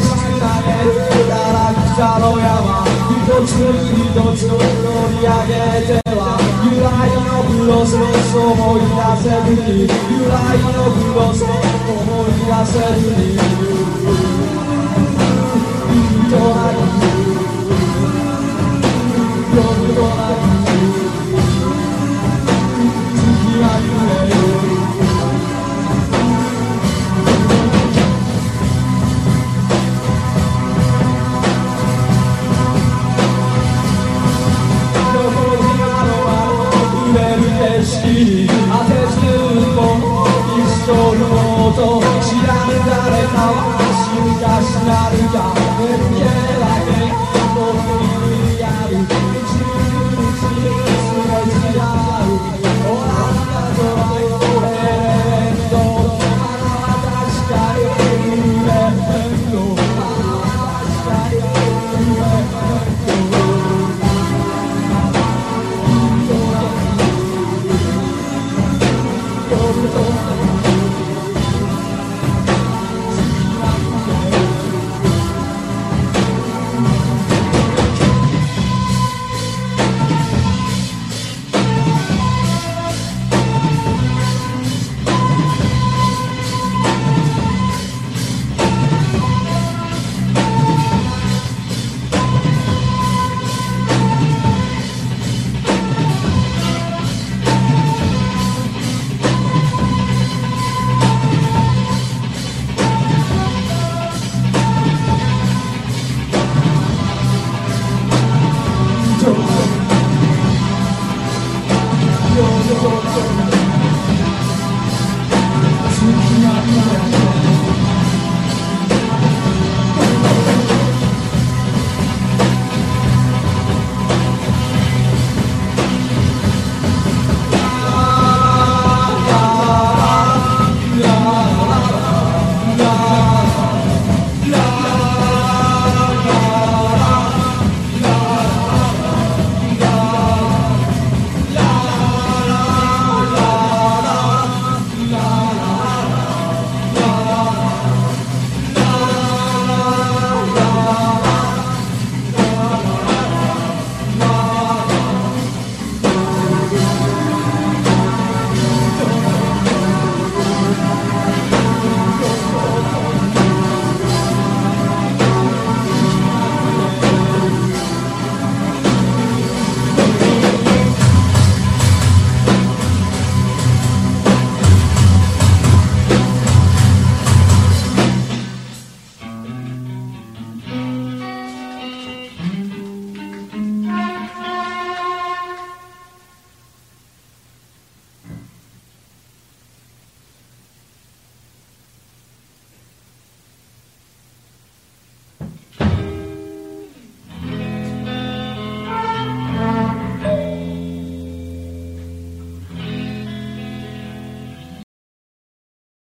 しく投げたら草の山一つ一つ乗り上げては由来のブロスロス思い出せるに由来のブロスロス思い出せるに一生